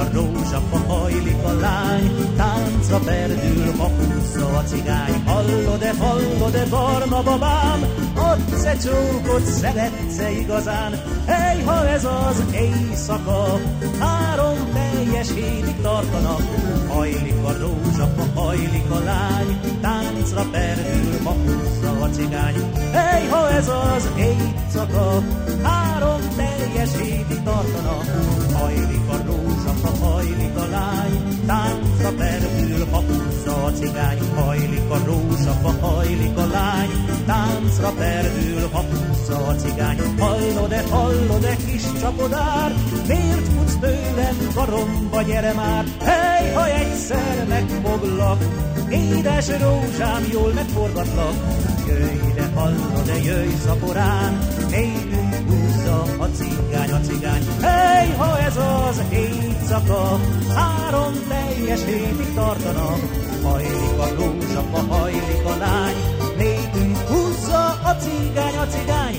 a rózsa, hajlik a lány, táncra perdül, ha húzza a cigány. Hallod-e, hallod-e, barna babám, adsz-e csókot, szeretsz-e igazán? Hely, ha ez az éjszaka, három teljes hétig tartanak, hajlik a rózsa, hajlik a lány, táncra perdül, ha húzza a cigány. Hely, ha ez az éjszaka, három teljes hétig tartanak, a cigány, hajlik a rózsa, ha hajlik a lány, táncra perdül, ha húzza a cigány. Hallod-e, hallod-e, kis csapodár, miért futsz tőlem, karomba gyere már, hely, ha egyszer megfoglak, édes rózsám, jól megforgatlak, jöjj, de hallod-e, jöjj szaporán, népünk húzza a cigány, a cigány. Hely, ha ez az éjszaka, három évig tartanak. Hajlik a rózsa, hajlik a láb,